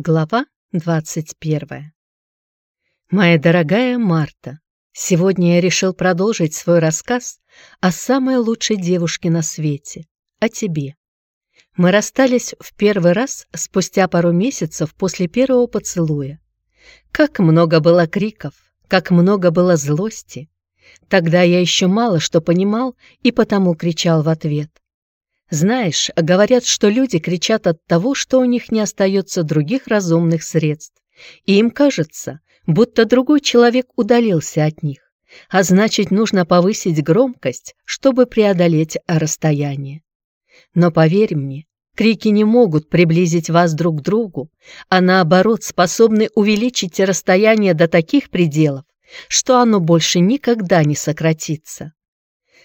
Глава 21. Моя дорогая Марта, сегодня я решил продолжить свой рассказ о самой лучшей девушке на свете, о тебе. Мы расстались в первый раз спустя пару месяцев после первого поцелуя. Как много было криков, как много было злости. Тогда я еще мало что понимал и потому кричал в ответ. Знаешь, говорят, что люди кричат от того, что у них не остается других разумных средств, и им кажется, будто другой человек удалился от них, а значит, нужно повысить громкость, чтобы преодолеть расстояние. Но поверь мне, крики не могут приблизить вас друг к другу, а наоборот способны увеличить расстояние до таких пределов, что оно больше никогда не сократится.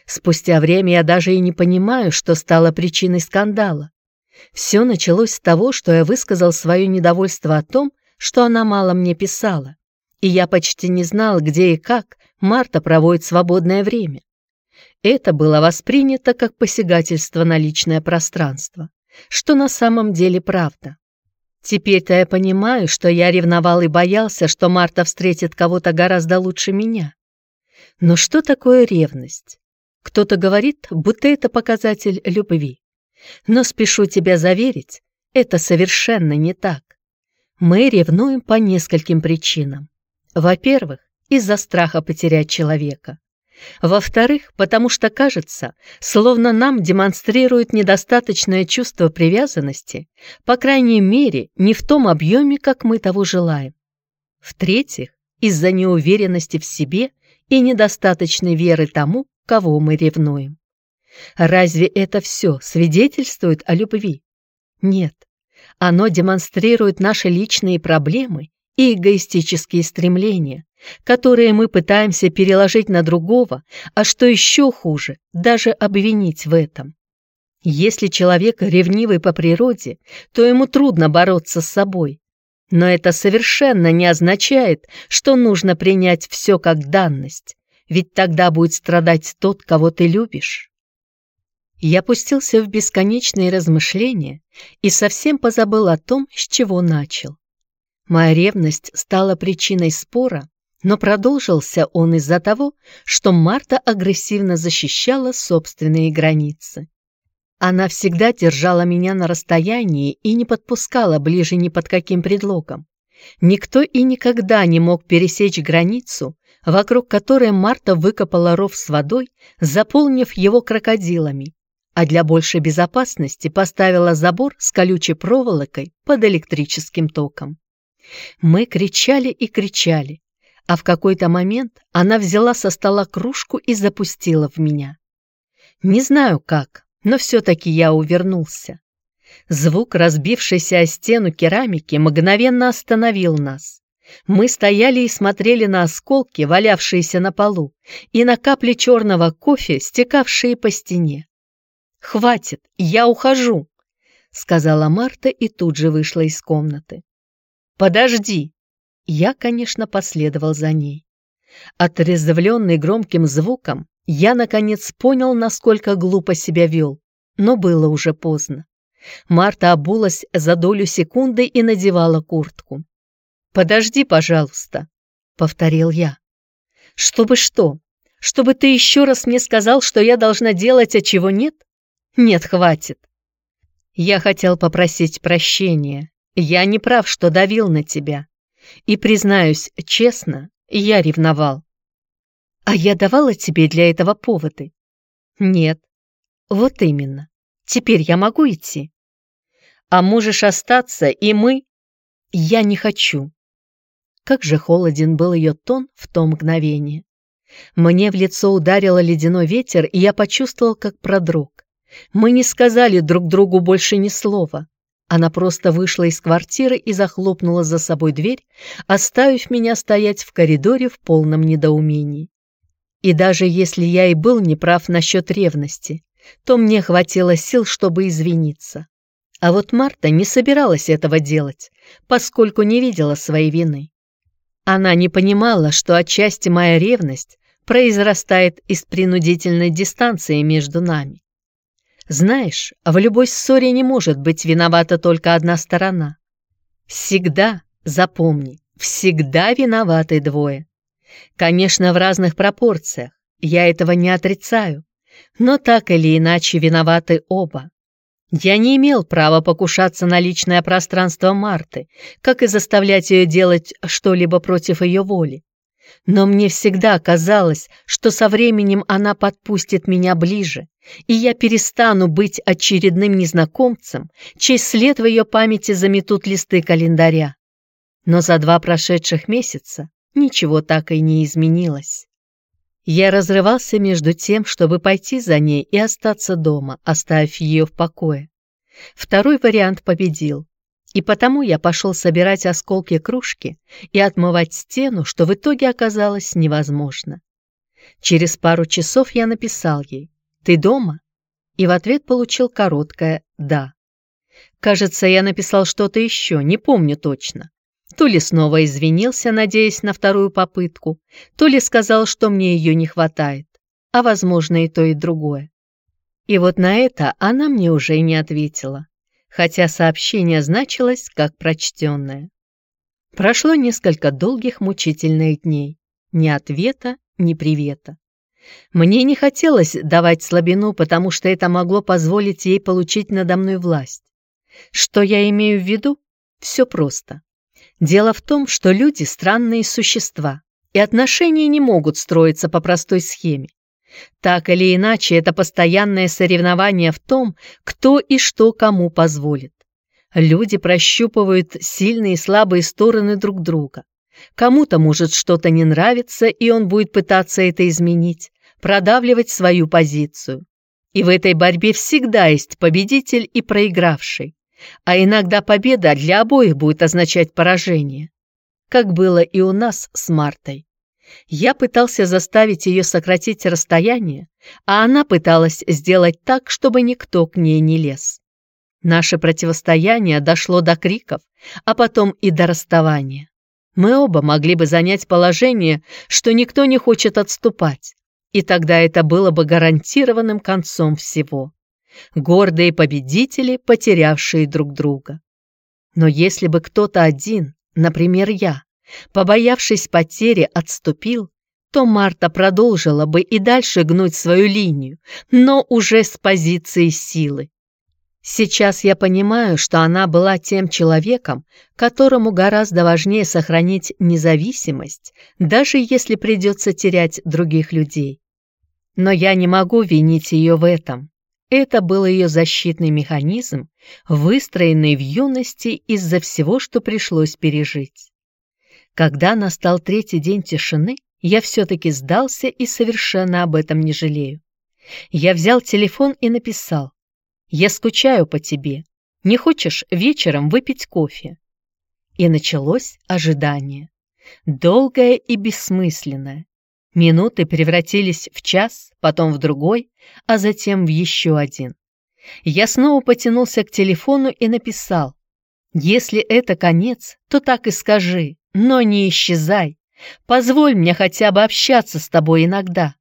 Спустя время я даже и не понимаю, что стало причиной скандала. Все началось с того, что я высказал свое недовольство о том, что она мало мне писала, и я почти не знал, где и как Марта проводит свободное время. Это было воспринято как посягательство на личное пространство, что на самом деле правда. Теперь-то я понимаю, что я ревновал и боялся, что Марта встретит кого-то гораздо лучше меня. Но что такое ревность? Кто-то говорит, будто это показатель любви. Но спешу тебя заверить, это совершенно не так. Мы ревнуем по нескольким причинам. Во-первых, из-за страха потерять человека. Во-вторых, потому что кажется, словно нам демонстрируют недостаточное чувство привязанности, по крайней мере, не в том объеме, как мы того желаем. В-третьих, из-за неуверенности в себе и недостаточной веры тому, кого мы ревнуем. Разве это все свидетельствует о любви? Нет. Оно демонстрирует наши личные проблемы и эгоистические стремления, которые мы пытаемся переложить на другого, а что еще хуже, даже обвинить в этом. Если человек ревнивый по природе, то ему трудно бороться с собой. Но это совершенно не означает, что нужно принять все как данность, ведь тогда будет страдать тот, кого ты любишь. Я пустился в бесконечные размышления и совсем позабыл о том, с чего начал. Моя ревность стала причиной спора, но продолжился он из-за того, что Марта агрессивно защищала собственные границы. Она всегда держала меня на расстоянии и не подпускала ближе ни под каким предлогом. Никто и никогда не мог пересечь границу, вокруг которой Марта выкопала ров с водой, заполнив его крокодилами, а для большей безопасности поставила забор с колючей проволокой под электрическим током. Мы кричали и кричали, а в какой-то момент она взяла со стола кружку и запустила в меня. Не знаю как, но все-таки я увернулся. Звук, разбившийся о стену керамики, мгновенно остановил нас. Мы стояли и смотрели на осколки, валявшиеся на полу, и на капли черного кофе, стекавшие по стене. «Хватит, я ухожу», — сказала Марта и тут же вышла из комнаты. «Подожди!» Я, конечно, последовал за ней. Отрезвленный громким звуком, я, наконец, понял, насколько глупо себя вел, но было уже поздно. Марта обулась за долю секунды и надевала куртку. «Подожди, пожалуйста», — повторил я. «Чтобы что? Чтобы ты еще раз мне сказал, что я должна делать, а чего нет? Нет, хватит. Я хотел попросить прощения. Я не прав, что давил на тебя. И, признаюсь честно, я ревновал. А я давала тебе для этого поводы? Нет. Вот именно. Теперь я могу идти? А можешь остаться, и мы... Я не хочу. Как же холоден был ее тон в то мгновение. Мне в лицо ударило ледяной ветер, и я почувствовал, как продрог. Мы не сказали друг другу больше ни слова. Она просто вышла из квартиры и захлопнула за собой дверь, оставив меня стоять в коридоре в полном недоумении. И даже если я и был неправ насчет ревности, то мне хватило сил, чтобы извиниться. А вот Марта не собиралась этого делать, поскольку не видела своей вины. Она не понимала, что отчасти моя ревность произрастает из принудительной дистанции между нами. Знаешь, в любой ссоре не может быть виновата только одна сторона. Всегда, запомни, всегда виноваты двое. Конечно, в разных пропорциях, я этого не отрицаю, но так или иначе виноваты оба. Я не имел права покушаться на личное пространство Марты, как и заставлять ее делать что-либо против ее воли. Но мне всегда казалось, что со временем она подпустит меня ближе, и я перестану быть очередным незнакомцем, чей след в ее памяти заметут листы календаря. Но за два прошедших месяца ничего так и не изменилось. Я разрывался между тем, чтобы пойти за ней и остаться дома, оставив ее в покое. Второй вариант победил, и потому я пошел собирать осколки кружки и отмывать стену, что в итоге оказалось невозможно. Через пару часов я написал ей «Ты дома?» и в ответ получил короткое «Да». Кажется, я написал что-то еще, не помню точно. То ли снова извинился, надеясь на вторую попытку, то ли сказал, что мне ее не хватает, а возможно и то, и другое. И вот на это она мне уже не ответила, хотя сообщение значилось как прочтенное. Прошло несколько долгих мучительных дней, ни ответа, ни привета. Мне не хотелось давать слабину, потому что это могло позволить ей получить надо мной власть. Что я имею в виду? Все просто. Дело в том, что люди — странные существа, и отношения не могут строиться по простой схеме. Так или иначе, это постоянное соревнование в том, кто и что кому позволит. Люди прощупывают сильные и слабые стороны друг друга. Кому-то может что-то не нравиться, и он будет пытаться это изменить, продавливать свою позицию. И в этой борьбе всегда есть победитель и проигравший а иногда победа для обоих будет означать поражение, как было и у нас с Мартой. Я пытался заставить ее сократить расстояние, а она пыталась сделать так, чтобы никто к ней не лез. Наше противостояние дошло до криков, а потом и до расставания. Мы оба могли бы занять положение, что никто не хочет отступать, и тогда это было бы гарантированным концом всего гордые победители, потерявшие друг друга. Но если бы кто-то один, например, я, побоявшись потери, отступил, то Марта продолжила бы и дальше гнуть свою линию, но уже с позиции силы. Сейчас я понимаю, что она была тем человеком, которому гораздо важнее сохранить независимость, даже если придется терять других людей. Но я не могу винить ее в этом. Это был ее защитный механизм, выстроенный в юности из-за всего, что пришлось пережить. Когда настал третий день тишины, я все-таки сдался и совершенно об этом не жалею. Я взял телефон и написал. «Я скучаю по тебе. Не хочешь вечером выпить кофе?» И началось ожидание. Долгое и бессмысленное. Минуты превратились в час, потом в другой, а затем в еще один. Я снова потянулся к телефону и написал. «Если это конец, то так и скажи, но не исчезай. Позволь мне хотя бы общаться с тобой иногда.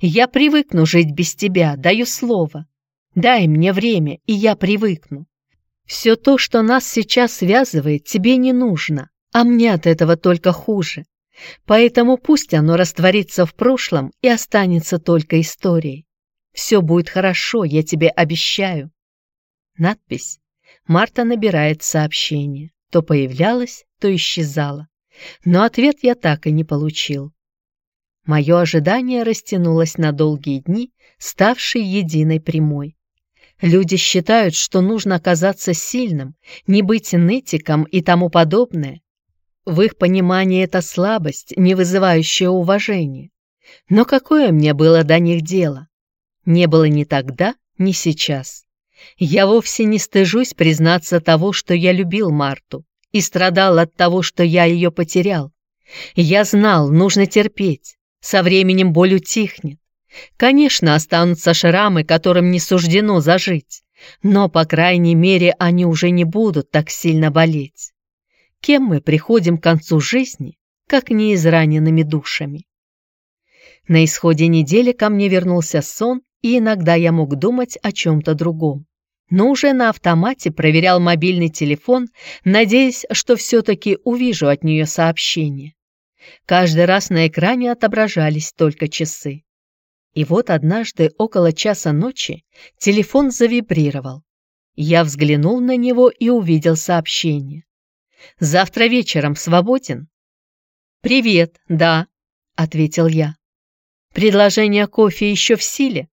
Я привыкну жить без тебя, даю слово. Дай мне время, и я привыкну. Все то, что нас сейчас связывает, тебе не нужно, а мне от этого только хуже. Поэтому пусть оно растворится в прошлом и останется только историей. Все будет хорошо, я тебе обещаю. Надпись. Марта набирает сообщение. То появлялась, то исчезала. Но ответ я так и не получил. Мое ожидание растянулось на долгие дни, ставшие единой прямой. Люди считают, что нужно оказаться сильным, не быть нытиком и тому подобное, в их понимании это слабость, не вызывающая уважения. Но какое мне было до них дело? Не было ни тогда, ни сейчас. Я вовсе не стыжусь признаться того, что я любил Марту и страдал от того, что я ее потерял. Я знал, нужно терпеть, со временем боль утихнет. Конечно, останутся шрамы, которым не суждено зажить, но, по крайней мере, они уже не будут так сильно болеть кем мы приходим к концу жизни, как не израненными душами. На исходе недели ко мне вернулся сон, и иногда я мог думать о чем-то другом. но уже на автомате проверял мобильный телефон, надеясь, что все-таки увижу от нее сообщение. Каждый раз на экране отображались только часы. И вот однажды около часа ночи телефон завибрировал. Я взглянул на него и увидел сообщение. «Завтра вечером свободен?» «Привет, да», — ответил я. «Предложение кофе еще в силе?»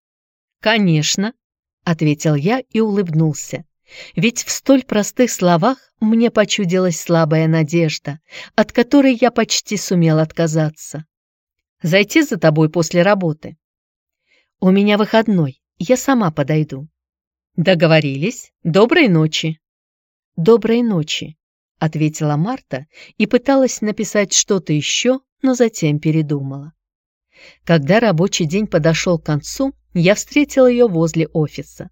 «Конечно», — ответил я и улыбнулся. Ведь в столь простых словах мне почудилась слабая надежда, от которой я почти сумел отказаться. «Зайти за тобой после работы?» «У меня выходной, я сама подойду». «Договорились. Доброй ночи». «Доброй ночи», — ответила Марта и пыталась написать что-то еще, но затем передумала. Когда рабочий день подошел к концу, я встретила ее возле офиса.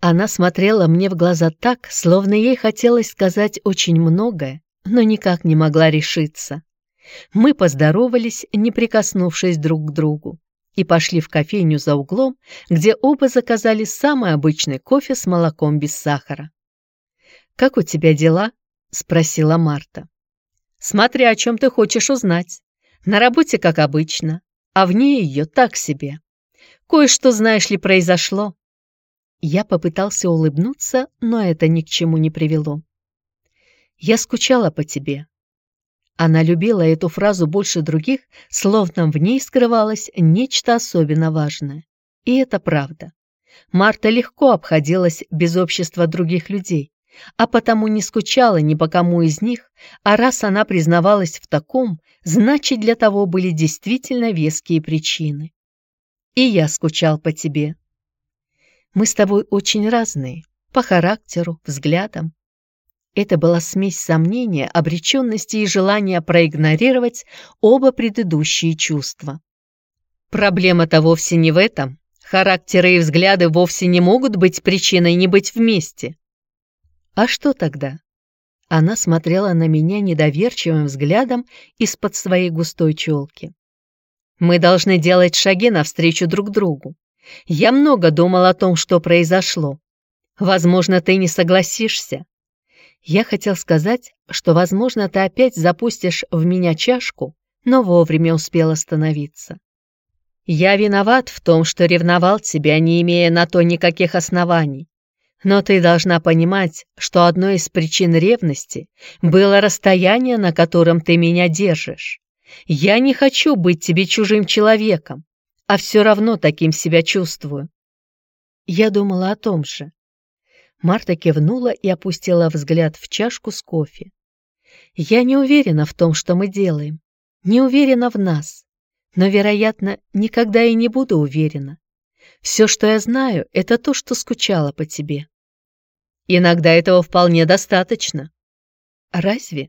Она смотрела мне в глаза так, словно ей хотелось сказать очень многое, но никак не могла решиться. Мы поздоровались, не прикоснувшись друг к другу, и пошли в кофейню за углом, где оба заказали самый обычный кофе с молоком без сахара. «Как у тебя дела?» — спросила Марта. «Смотри, о чем ты хочешь узнать. На работе, как обычно, а вне ее так себе. Кое-что, знаешь ли, произошло. Я попытался улыбнуться, но это ни к чему не привело. Я скучала по тебе. Она любила эту фразу больше других, словно в ней скрывалось нечто особенно важное. И это правда. Марта легко обходилась без общества других людей, а потому не скучала ни по кому из них, а раз она признавалась в таком, значит, для того были действительно веские причины. И я скучал по тебе. Мы с тобой очень разные, по характеру, взглядам. Это была смесь сомнения, обреченности и желания проигнорировать оба предыдущие чувства. Проблема-то вовсе не в этом. Характеры и взгляды вовсе не могут быть причиной не быть вместе. А что тогда? Она смотрела на меня недоверчивым взглядом из-под своей густой челки. Мы должны делать шаги навстречу друг другу. Я много думал о том, что произошло. Возможно, ты не согласишься. Я хотел сказать, что, возможно, ты опять запустишь в меня чашку, но вовремя успел остановиться. Я виноват в том, что ревновал тебя, не имея на то никаких оснований. Но ты должна понимать, что одной из причин ревности было расстояние, на котором ты меня держишь. Я не хочу быть тебе чужим человеком, а все равно таким себя чувствую. Я думала о том же. Марта кивнула и опустила взгляд в чашку с кофе. Я не уверена в том, что мы делаем, не уверена в нас, но, вероятно, никогда и не буду уверена. Все, что я знаю, это то, что скучала по тебе. Иногда этого вполне достаточно. Разве?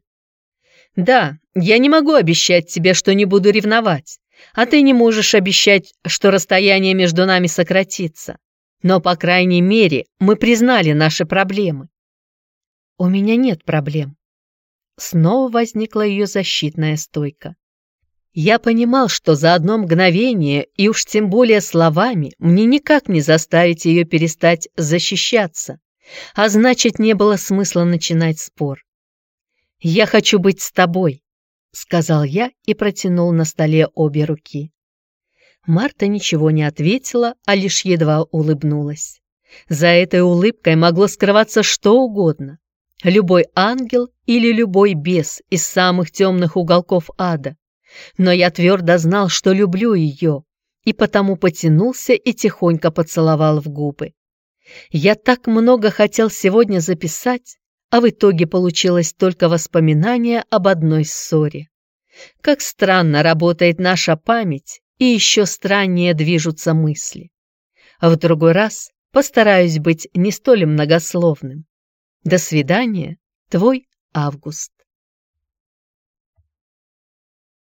Да, я не могу обещать тебе, что не буду ревновать, а ты не можешь обещать, что расстояние между нами сократится. Но, по крайней мере, мы признали наши проблемы. У меня нет проблем. Снова возникла ее защитная стойка. Я понимал, что за одно мгновение, и уж тем более словами, мне никак не заставить ее перестать защищаться а значит, не было смысла начинать спор. «Я хочу быть с тобой», — сказал я и протянул на столе обе руки. Марта ничего не ответила, а лишь едва улыбнулась. За этой улыбкой могло скрываться что угодно. Любой ангел или любой бес из самых темных уголков ада. Но я твердо знал, что люблю ее, и потому потянулся и тихонько поцеловал в губы. Я так много хотел сегодня записать, а в итоге получилось только воспоминание об одной ссоре. Как странно работает наша память, и еще страннее движутся мысли. А в другой раз постараюсь быть не столь многословным. До свидания, твой Август.